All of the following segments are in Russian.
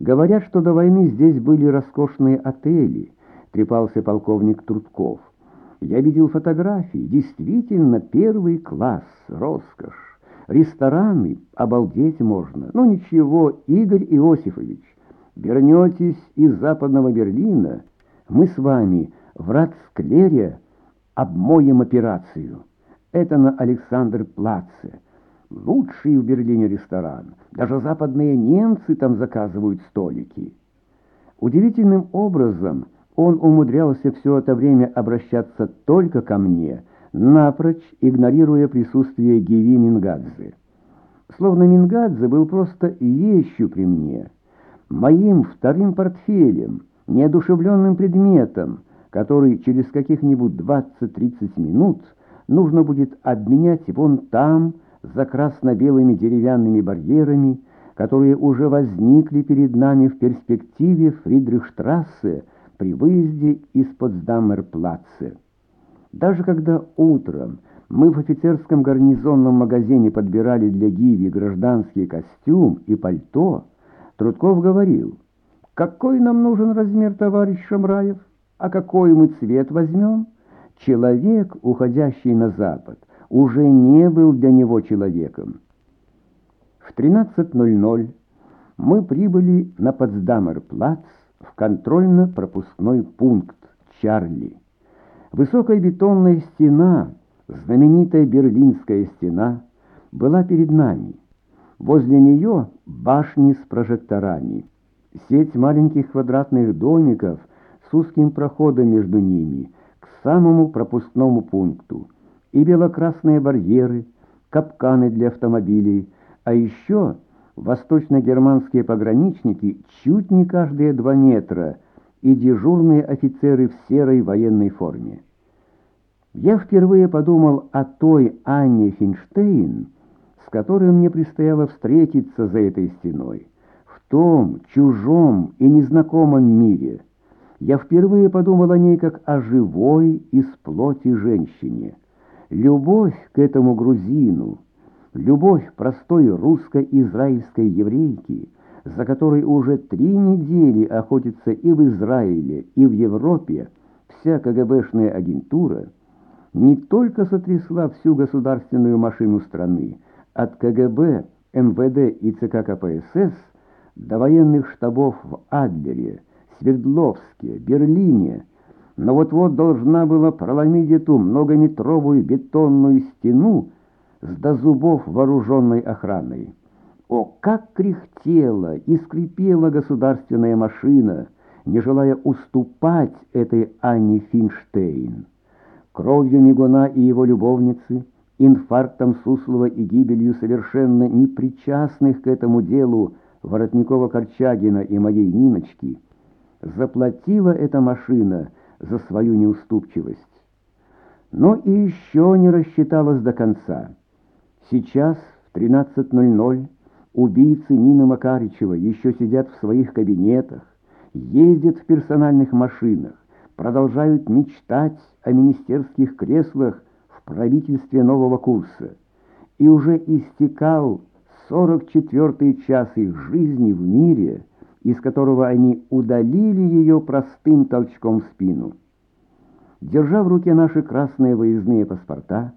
Говорят, что до войны здесь были роскошные отели, трепался полковник Трудков. Я видел фотографии, действительно первый класс, роскошь. Рестораны, обалдеть можно. Ну ничего, Игорь Иосифович, вернетесь из западного Берлина, мы с вами в Ратсклере обмоем операцию. Это на Александр-Плаце. Лучший в Берлине ресторан. Даже западные немцы там заказывают столики. Удивительным образом он умудрялся все это время обращаться только ко мне, напрочь игнорируя присутствие Гиви Мингадзе. Словно Мингадзе был просто вещью при мне, моим вторым портфелем, неодушевленным предметом, который через каких-нибудь 20-30 минут нужно будет обменять вон там, за красно-белыми деревянными барьерами, которые уже возникли перед нами в перспективе Фридрихштрассе при выезде из Потсдаммерплаце. Даже когда утром мы в офицерском гарнизонном магазине подбирали для Гиви гражданский костюм и пальто, Трудков говорил, «Какой нам нужен размер, товарищ Шамраев? А какой мы цвет возьмем?» Человек, уходящий на запад, уже не был для него человеком. В 13.00 мы прибыли на Потсдамер-плац в контрольно-пропускной пункт Чарли. Высокая бетонная стена, знаменитая Берлинская стена, была перед нами. Возле нее башни с прожекторами, сеть маленьких квадратных домиков с узким проходом между ними к самому пропускному пункту и белокрасные барьеры, капканы для автомобилей, а еще восточно-германские пограничники чуть не каждые два метра и дежурные офицеры в серой военной форме. Я впервые подумал о той Анне Финштейн, с которой мне предстояло встретиться за этой стеной, в том чужом и незнакомом мире. Я впервые подумал о ней как о живой из плоти женщине. Любовь к этому грузину, любовь простой русско-израильской еврейки, за которой уже три недели охотится и в Израиле, и в Европе вся КГБшная агентура, не только сотрясла всю государственную машину страны, от КГБ, МВД и ЦК КПСС до военных штабов в Адлере, Свердловске, Берлине, но вот-вот должна была проломить эту многометровую бетонную стену с до зубов вооруженной охраной. О, как кряхтела и скрипела государственная машина, не желая уступать этой Анне Финштейн. Кровью Мигуна и его любовницы, инфарктом Суслова и гибелью совершенно непричастных к этому делу Воротникова-Корчагина и моей Ниночки, заплатила эта машина – за свою неуступчивость. Но и еще не рассчиталась до конца. Сейчас, в 13.00, убийцы Нины Макаричева еще сидят в своих кабинетах, ездят в персональных машинах, продолжают мечтать о министерских креслах в правительстве нового курса. И уже истекал 44-й час их жизни в мире – из которого они удалили ее простым толчком в спину. Держа в руке наши красные выездные паспорта,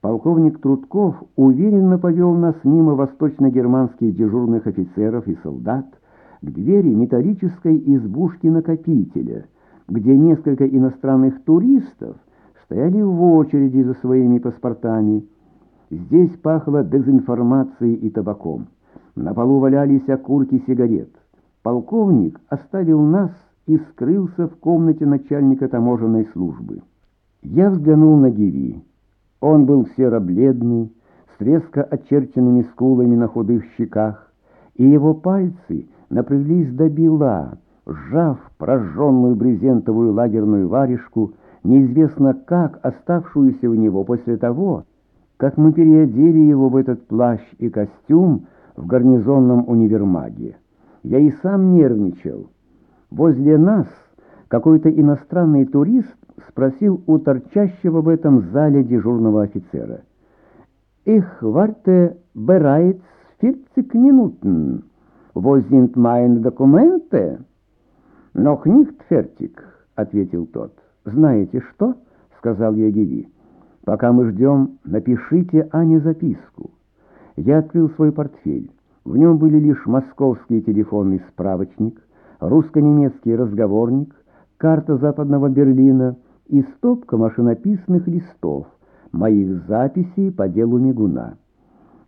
полковник Трудков уверенно повел нас мимо восточно-германских дежурных офицеров и солдат к двери металлической избушки-накопителя, где несколько иностранных туристов стояли в очереди за своими паспортами. Здесь пахло дезинформацией и табаком. На полу валялись окурки сигарет. Полковник оставил нас и скрылся в комнате начальника таможенной службы. Я взглянул на Гиви. Он был серо-бледный, с резко очерченными скулами на худых щеках, и его пальцы напряглись до бела, сжав прожженную брезентовую лагерную варежку, неизвестно как оставшуюся у него после того, как мы переодели его в этот плащ и костюм в гарнизонном универмаге. Я и сам нервничал. Возле нас какой-то иностранный турист спросил у торчащего в этом зале дежурного офицера. «Их варте берайц 40 минутен». «Wo sind meine Dokumente?» «Noch nicht fertig», — ответил тот. «Знаете что?» — сказал я Гиви. «Пока мы ждем, напишите Ане записку». Я открыл свой портфель. В нем были лишь московский телефонный справочник, русско-немецкий разговорник, карта Западного Берлина и стопка машинописных листов, моих записей по делу Мигуна.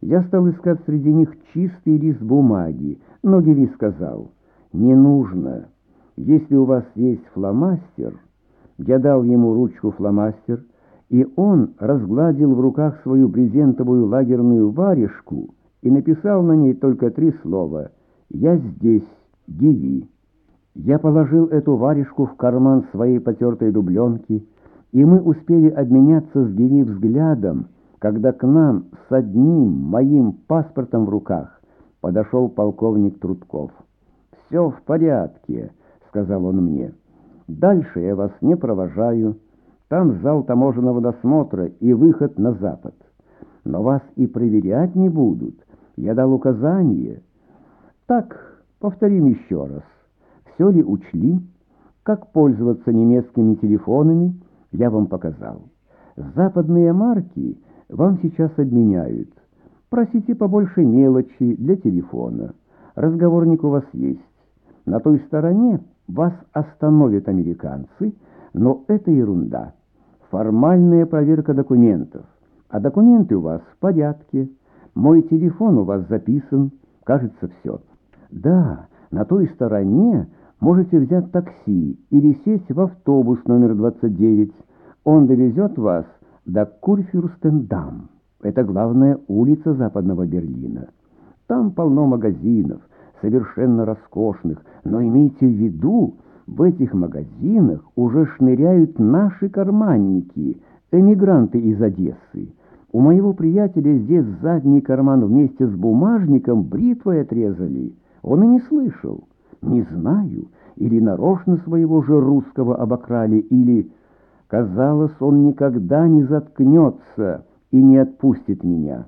Я стал искать среди них чистый лист бумаги, но Гиви сказал, «Не нужно. Если у вас есть фломастер...» Я дал ему ручку фломастер, и он разгладил в руках свою брезентовую лагерную варежку и написал на ней только три слова «Я здесь, Гиви». Я положил эту варежку в карман своей потертой дубленки, и мы успели обменяться с Гиви взглядом, когда к нам с одним моим паспортом в руках подошел полковник Трудков. «Все в порядке», — сказал он мне. «Дальше я вас не провожаю. Там зал таможенного досмотра и выход на запад. Но вас и проверять не будут. Я дал указание. Так, повторим еще раз. Все ли учли? Как пользоваться немецкими телефонами, я вам показал. Западные марки — вам сейчас обменяют. Просите побольше мелочи для телефона. Разговорник у вас есть. На той стороне вас остановят американцы, но это ерунда. Формальная проверка документов. А документы у вас в порядке. Мой телефон у вас записан. Кажется, все. Да, на той стороне можете взять такси или сесть в автобус номер 29. Он довезет вас до Курфюрстендам. Это главная улица Западного Берлина. Там полно магазинов, совершенно роскошных, но имейте в виду, в этих магазинах уже шныряют наши карманники, эмигранты из Одессы. У моего приятеля здесь задний карман вместе с бумажником бритвой отрезали. Он и не слышал. Не знаю, или нарочно своего же русского обокрали, или... Казалось, он никогда не заткнется и не отпустит меня.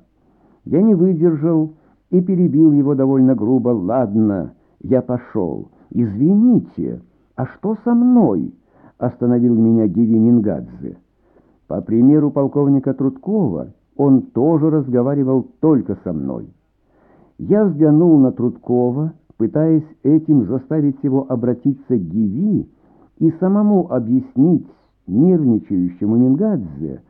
Я не выдержал и перебил его довольно грубо. «Ладно, я пошел. Извините, а что со мной?» Остановил меня Гиви Мингадзе. По примеру полковника Трудкова, он тоже разговаривал только со мной. Я взглянул на Трудкова, пытаясь этим заставить его обратиться к Гиви и самому объяснить, нервничающему Мингадзе,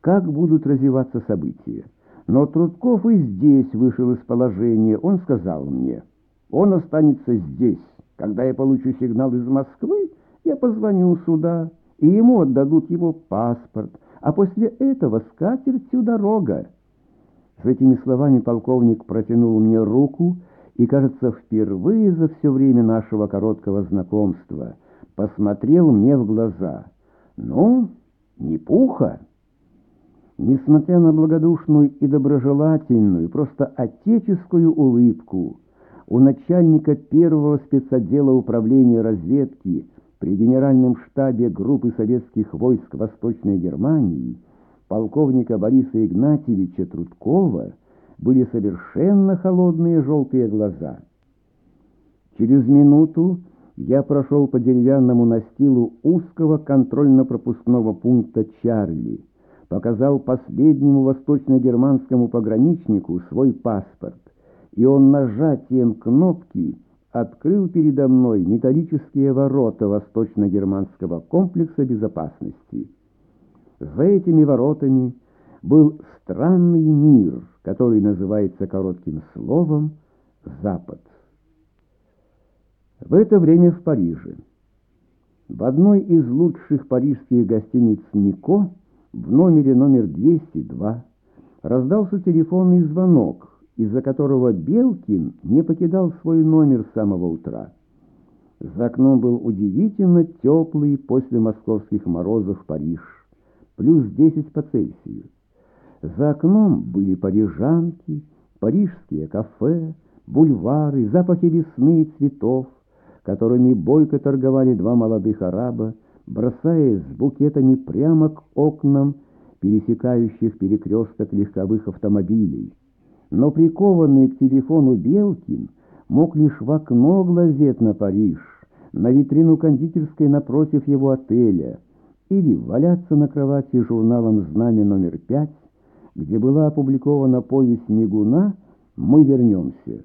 как будут развиваться события. Но Трудков и здесь вышел из положения. Он сказал мне, он останется здесь. Когда я получу сигнал из Москвы, я позвоню сюда, и ему отдадут его паспорт, а после этого скатертью дорога. С этими словами полковник протянул мне руку и, кажется, впервые за все время нашего короткого знакомства посмотрел мне в глаза — ну, не пуха. Несмотря на благодушную и доброжелательную, просто отеческую улыбку, у начальника первого спецотдела управления разведки при Генеральном штабе группы советских войск Восточной Германии полковника Бориса Игнатьевича Трудкова были совершенно холодные желтые глаза. Через минуту я прошел по деревянному настилу узкого контрольно-пропускного пункта «Чарли», показал последнему восточно-германскому пограничнику свой паспорт, и он нажатием кнопки открыл передо мной металлические ворота восточно-германского комплекса безопасности. За этими воротами был странный мир, который называется коротким словом «Запад». В это время в Париже. В одной из лучших парижских гостиниц «Нико» в номере номер 202 раздался телефонный звонок, из-за которого Белкин не покидал свой номер с самого утра. За окном был удивительно теплый после московских морозов Париж, плюс 10 по Цельсию. За окном были парижанки, парижские кафе, бульвары, запахи весны и цветов, которыми бойко торговали два молодых араба, бросаясь с букетами прямо к окнам пересекающих перекресток легковых автомобилей. Но прикованный к телефону Белкин мог лишь в окно глазеть на Париж, на витрину кондитерской напротив его отеля или валяться на кровати журналом «Знамя номер пять», где была опубликована повесть Мигуна «Мы вернемся».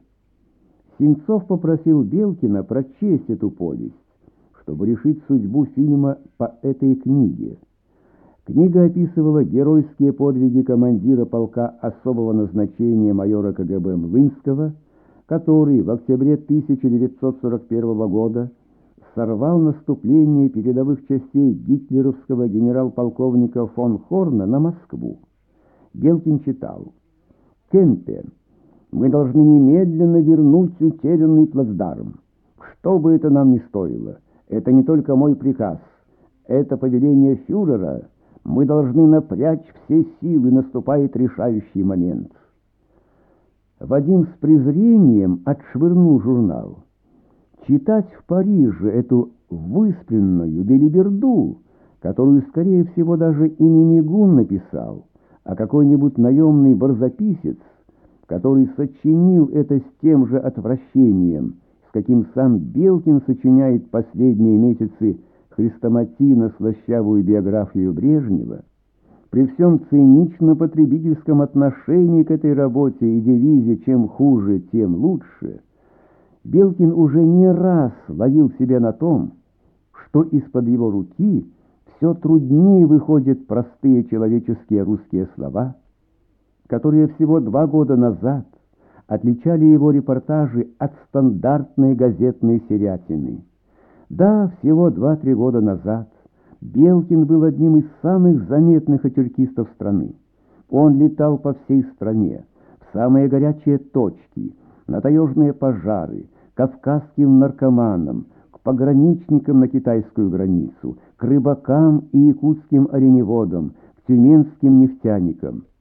Синцов попросил Белкина прочесть эту повесть, чтобы решить судьбу фильма по этой книге. Книга описывала геройские подвиги командира полка особого назначения майора КГБ Млынского, который в октябре 1941 года сорвал наступление передовых частей гитлеровского генерал-полковника фон Хорна на Москву. Белкин читал «Кемпе, мы должны немедленно вернуть утерянный плацдарм. Что бы это нам ни стоило, это не только мой приказ, это повеление фюрера. Мы должны напрячь все силы, наступает решающий момент». Вадим с презрением отшвырнул журнал. Читать в Париже эту выспренную белиберду, которую, скорее всего, даже и не Мигун написал, а какой-нибудь наемный барзаписец, который сочинил это с тем же отвращением, с каким сам Белкин сочиняет последние месяцы хрестоматийно слащавую биографию Брежнева, при всем цинично-потребительском отношении к этой работе и девизе «чем хуже, тем лучше», Белкин уже не раз ловил себя на том, что из-под его руки все труднее выходят простые человеческие русские слова, которые всего два года назад отличали его репортажи от стандартной газетной серятины. Да, всего два-три года назад Белкин был одним из самых заметных атюркистов страны. Он летал по всей стране, в самые горячие точки, на таежные пожары, кавказским наркоманам, к пограничникам на китайскую границу, к рыбакам и якутским оленеводам, к тюменским нефтяникам –